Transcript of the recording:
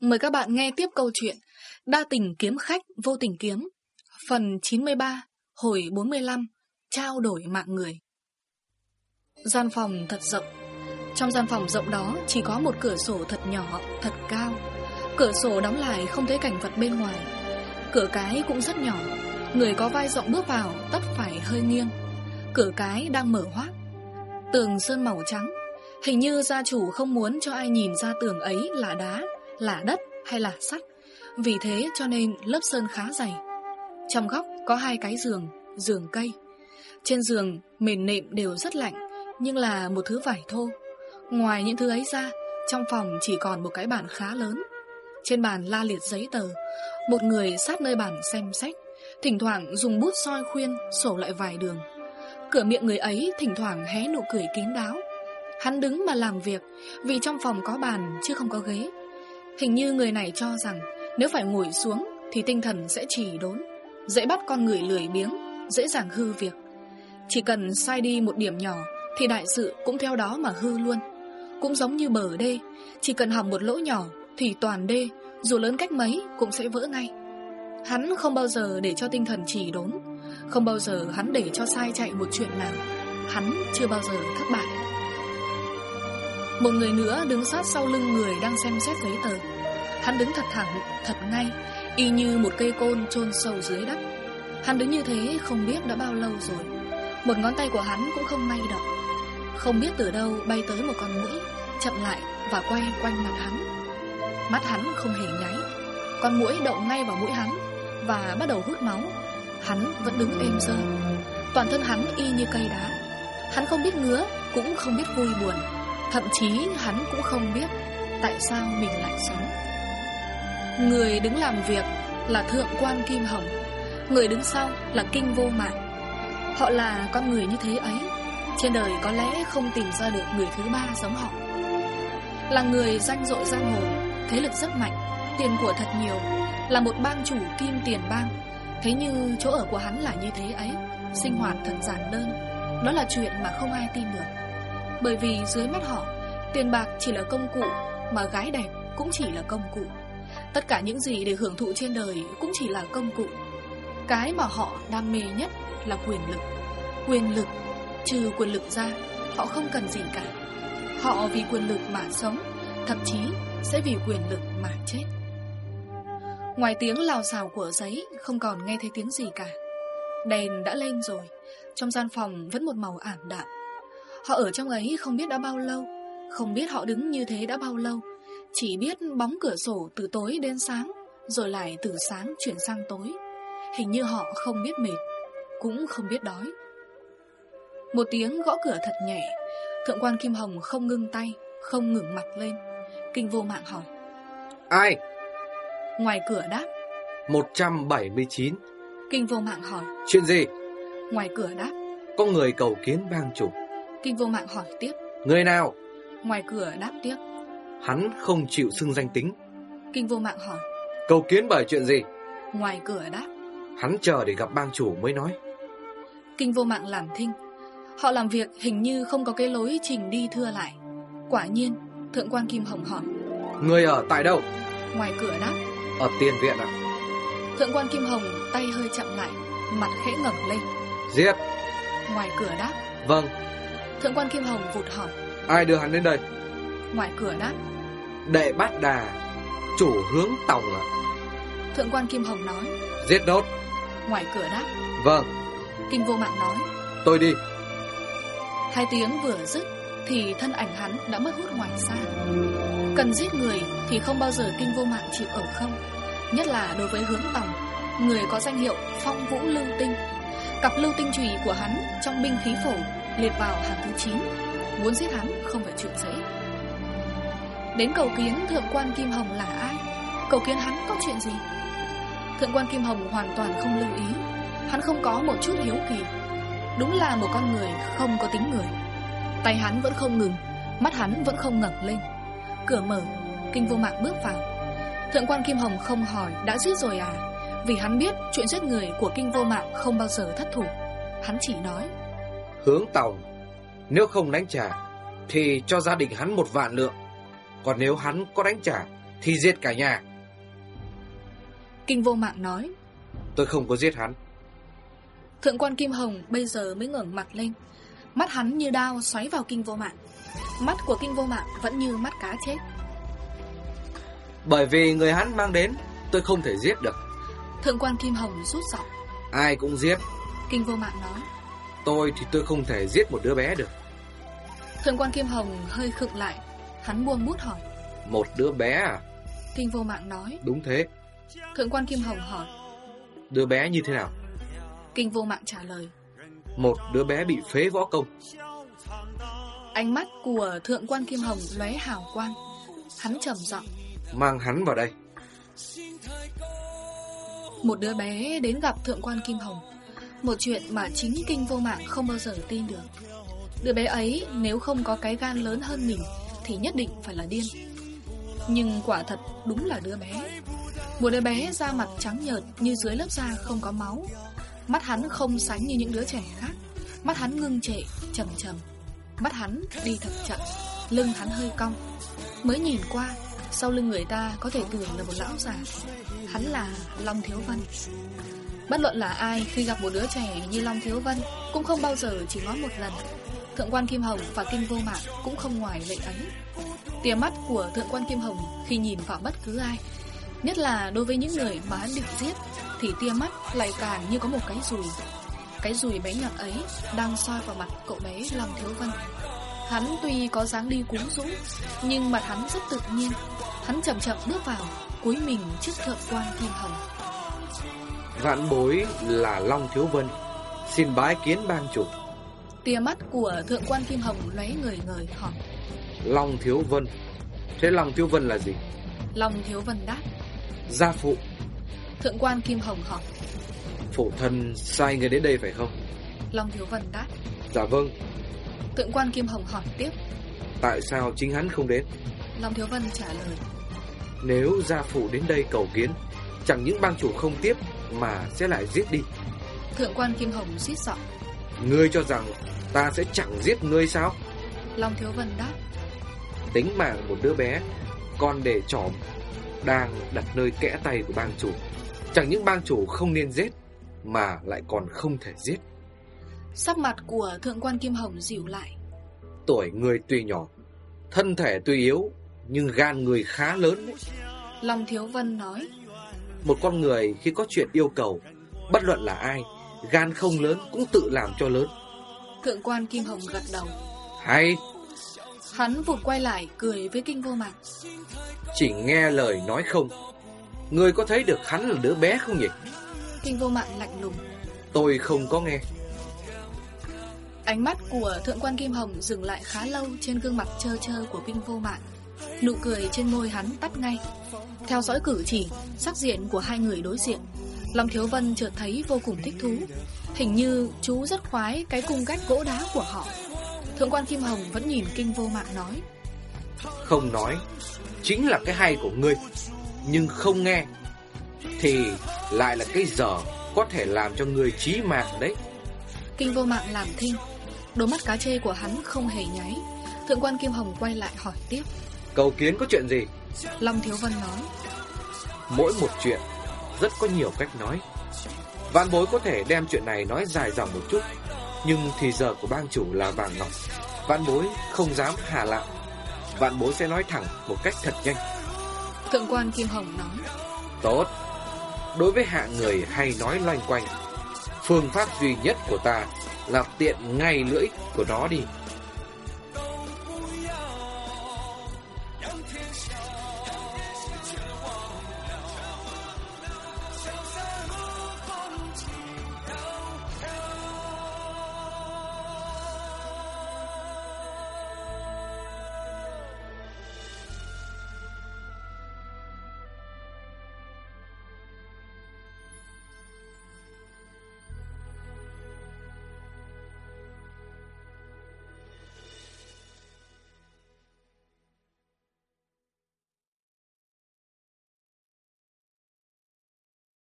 Mời các bạn nghe tiếp câu chuyện Đa tình kiếm khách vô tình kiếm. Phần 93 Hồi 45 Trao đổi mạng người. Gian phòng thật rộng. Trong gian phòng rộng đó chỉ có một cửa sổ thật nhỏ, thật cao. Cửa sổ đóng lại không thấy cảnh vật bên ngoài. Cửa cái cũng rất nhỏ. Người có vai rộng bước vào tất phải hơi nghiêng. Cửa cái đang mở hoác. Tường sơn màu trắng. Hình như gia chủ không muốn cho ai nhìn ra tường ấy là đá, là đất hay là sắt. Vì thế cho nên lớp sơn khá dày. Trong góc có hai cái giường, giường cây. Trên giường mền nệm đều rất lạnh Nhưng là một thứ vải thô. Ngoài những thứ ấy ra Trong phòng chỉ còn một cái bàn khá lớn. Trên bàn la liệt giấy tờ Một người sát nơi bàn xem sách Thỉnh thoảng dùng bút soi khuyên Sổ lại vài đường. Cửa miệng người ấy thỉnh thoảng hé nụ cười kín đáo. Hắn đứng mà làm việc Vì trong phòng có bàn chứ không có ghế. Hình như người này cho rằng Nếu phải ngồi xuống Thì tinh thần sẽ chỉ đốn, Dễ bắt con người lười biếng, Dễ dàng hư việc. Chỉ cần sai đi một điểm nhỏ Thì đại sự cũng theo đó mà hư luôn. Cũng giống như bờ đê, Chỉ cần hỏng một lỗ nhỏ Thì toàn đê, Dù lớn cách mấy cũng sẽ vỡ ngay. Hắn không bao giờ để cho tinh thần chỉ đốn, Không bao giờ hắn để cho sai chạy một chuyện nào. Hắn chưa bao giờ thất bại. Một người nữa đứng sát sau lưng người đang xem xét giấy tờ. Hắn đứng thật thẳng, thật ngay Y như một cây côn chôn sâu dưới đất. Hắn đứng như thế không biết đã bao lâu rồi. Một ngón tay của hắn cũng không may động Không biết từ đâu bay tới một con mũi Chậm lại và quay quanh mặt hắn. Mắt hắn không hề nháy. Con mũi đậu ngay vào mũi hắn Và bắt đầu hút máu. Hắn vẫn đứng êm dơ. Toàn thân hắn y như cây đá. Hắn không biết ngứa Cũng không biết vui buồn. Thậm chí hắn cũng không biết Tại sao mình lại sống. Người đứng làm việc Là thượng quan Kim Hồng, Người đứng sau là kinh vô mạng Họ là con người như thế ấy, Trên đời có lẽ không tìm ra được người thứ ba giống họ. Là người danh dội giang hồ, Thế lực rất mạnh, Tiền của thật nhiều, Là một bang chủ kim tiền bang. Thế như chỗ ở của hắn là như thế ấy, Sinh hoạt thật giản đơn. Đó là chuyện mà không ai tin được. Bởi vì dưới mắt họ, Tiền bạc chỉ là công cụ, Mà gái đẹp cũng chỉ là công cụ. Tất cả những gì để hưởng thụ trên đời Cũng chỉ là công cụ. Cái mà họ đam mê nhất là quyền lực. Quyền lực, Trừ quyền lực ra, Họ không cần gì cả. Họ vì quyền lực mà sống, Thậm chí sẽ vì quyền lực mà chết. Ngoài tiếng lào xào của giấy, Không còn nghe thấy tiếng gì cả. Đèn đã lên rồi, Trong gian phòng vẫn một màu ảm đạm. Họ ở trong ấy không biết đã bao lâu Không biết họ đứng như thế đã bao lâu Chỉ biết bóng cửa sổ từ tối đến sáng Rồi lại từ sáng chuyển sang tối. Hình như họ không biết mệt Cũng không biết đói. Một tiếng gõ cửa thật nhẹ Thượng quan Kim Hồng không ngưng tay Không ngừng mặt lên. Kinh vô mạng hỏi. Ai? Ngoài cửa đáp. 179 Kinh vô mạng hỏi. Chuyện gì? Ngoài cửa đáp. Có người cầu kiến bang chủ Kinh vô mạng hỏi tiếp. Người nào? Ngoài cửa đáp tiếp. Hắn không chịu xưng danh tính. Kinh vô mạng hỏi. Cầu kiến bởi chuyện gì? Ngoài cửa đáp. Hắn chờ để gặp bang chủ mới nói. Kinh vô mạng làm thinh. Họ làm việc hình như không có cái lối trình đi thưa lại. Quả nhiên Thượng quan Kim Hồng hỏi. Người ở tại đâu? Ngoài cửa đáp. Ở tiền viện ạ. Thượng quan Kim Hồng tay hơi chậm lại Mặt khẽ ngẩng lên. Giết. Ngoài cửa đáp. Vâng Thượng quan Kim Hồng vụt hỏi. Ai đưa hắn đến đây? Ngoài cửa đáp. Đệ bát đà Chủ hướng tòng ạ. Thượng quan Kim Hồng nói. Giết nốt Ngoài cửa đáp. Vâng. Kinh vô mạng nói. Tôi đi. Hai tiếng vừa dứt Thì thân ảnh hắn đã mất hút ngoài xa. Cần giết người Thì không bao giờ kinh vô mạng chịu ở không. Nhất là đối với hướng tòng Người có danh hiệu phong vũ lưu tinh. Cặp lưu tinh trùy của hắn Trong binh khí phổ liệt vào hàng thứ 9 Muốn giết hắn, không phải chuyện dễ. Đến cầu kiến Thượng quan Kim Hồng là ai? Cầu kiến hắn có chuyện gì? Thượng quan Kim Hồng hoàn toàn không lưu ý. Hắn không có một chút hiếu kỳ. Đúng là một con người không có tính người. Tay hắn vẫn không ngừng, Mắt hắn vẫn không ngẩng lên. Cửa mở, Kinh vô mạng bước vào. Thượng quan Kim Hồng không hỏi, đã giết rồi à? Vì hắn biết chuyện giết người của Kinh vô mạng không bao giờ thất thủ. Hắn chỉ nói Hướng tòng Nếu không đánh trả Thì cho gia đình hắn một vạn lượng. Còn nếu hắn có đánh trả Thì giết cả nhà. Kinh vô mạng nói Tôi không có giết hắn. Thượng quan Kim Hồng bây giờ mới ngẩng mặt lên. Mắt hắn như đao xoáy vào kinh vô mạng. Mắt của kinh vô mạng vẫn như mắt cá chết. Bởi vì người hắn mang đến Tôi không thể giết được. Thượng quan Kim Hồng rút giọng. Ai cũng giết. Kinh vô mạng nói Tôi thì tôi không thể giết một đứa bé được. Thượng quan Kim Hồng hơi khựng lại. Hắn buông bút hỏi. Một đứa bé à? Kinh vô mạng nói. Đúng thế. Thượng quan Kim Hồng hỏi. Đứa bé như thế nào? Kinh vô mạng trả lời. Một đứa bé bị phế võ công. Ánh mắt của Thượng quan Kim Hồng lóe hào quang. Hắn trầm giọng. Mang hắn vào đây. Một đứa bé đến gặp Thượng quan Kim Hồng một chuyện mà chính kinh vô mạng không bao giờ tin được. Đứa bé ấy nếu không có cái gan lớn hơn mình Thì nhất định phải là điên. Nhưng quả thật đúng là đứa bé. Một đứa bé da mặt trắng nhợt Như dưới lớp da không có máu. Mắt hắn không sánh như những đứa trẻ khác. Mắt hắn ngưng trệ, trầm trầm. Mắt hắn đi thật chậm Lưng hắn hơi cong. Mới nhìn qua Sau lưng người ta có thể tưởng là một lão già. Hắn là Long Thiếu văn. Bất luận là ai, khi gặp một đứa trẻ như Long Thiếu Vân, Cũng không bao giờ chỉ ngó một lần. Thượng quan Kim Hồng và Kinh Vô Mạng cũng không ngoài lệ ấy Tia mắt của Thượng quan Kim Hồng khi nhìn vào bất cứ ai, Nhất là đối với những người mà hắn định giết, Thì tia mắt lại càng như có một cái rùi. Cái rùi bé nhọn ấy đang soi vào mặt cậu bé Long Thiếu Vân. Hắn tuy có dáng đi cuốn rũ Nhưng mặt hắn rất tự nhiên. Hắn chậm chậm bước vào, Cúi mình trước thượng quan Kim Hồng. Vạn bối là Long Thiếu Vân. Xin bái kiến bang chủ. Tia mắt của thượng quan Kim Hồng lóe người người hỏi. Long Thiếu Vân. Thế Long Thiếu Vân là gì? Long Thiếu Vân đáp. Gia phụ. Thượng quan Kim Hồng hỏi. Phụ thân sai người đến đây phải không? Long Thiếu Vân đáp. Dạ vâng. Thượng quan Kim Hồng hỏi tiếp. Tại sao chính hắn không đến? Long Thiếu Vân trả lời. Nếu gia phụ đến đây cầu kiến Chẳng những bang chủ không tiếp Mà sẽ lại giết đi. Thượng quan Kim Hồng xít giọng Ngươi cho rằng ta sẽ chẳng giết ngươi sao? Long Thiếu Vân đáp. Tính mạng một đứa bé Con để trỏm Đang đặt nơi kẽ tay của bang chủ. Chẳng những bang chủ không nên giết Mà lại còn không thể giết. Sắc mặt của Thượng quan Kim Hồng dịu lại. Tuổi người tuy nhỏ Thân thể tuy yếu Nhưng gan người khá lớn. Long Thiếu Vân nói Một con người khi có chuyện yêu cầu Bất luận là ai Gan không lớn cũng tự làm cho lớn. Thượng quan Kim Hồng gật đầu. Hay. Hắn vụt quay lại cười với kinh vô mạng Chỉ nghe lời nói không. Người có thấy được hắn là đứa bé không nhỉ? Kinh vô mạng lạnh lùng. Tôi không có nghe. Ánh mắt của Thượng quan Kim Hồng dừng lại khá lâu trên gương mặt trơ trơ của kinh vô mạng Nụ cười trên môi hắn tắt ngay. Theo dõi cử chỉ, sắc diện của hai người đối diện Long Thiếu Vân chợt thấy vô cùng thích thú. Hình như chú rất khoái cái cung cách gỗ đá của họ. Thượng quan Kim Hồng vẫn nhìn kinh vô mạng nói. Không nói Chính là cái hay của ngươi. Nhưng không nghe Thì lại là cái dở Có thể làm cho người trí mạng đấy. Kinh vô mạng làm thinh. Đôi mắt cá chê của hắn không hề nháy. Thượng quan Kim Hồng quay lại hỏi tiếp Cầu kiến có chuyện gì? Long Thiếu Vân nói. Mỗi một chuyện Rất có nhiều cách nói. Vạn bối có thể đem chuyện này nói dài dòng một chút Nhưng thì giờ của bang chủ là vàng ngọc. Vạn bối không dám hà lạo Vạn bối sẽ nói thẳng một cách thật nhanh. Thượng quan Kim Hồng nói. Tốt. Đối với hạ người hay nói loanh quanh Phương pháp duy nhất của ta Là tiện ngay lưỡi của nó đi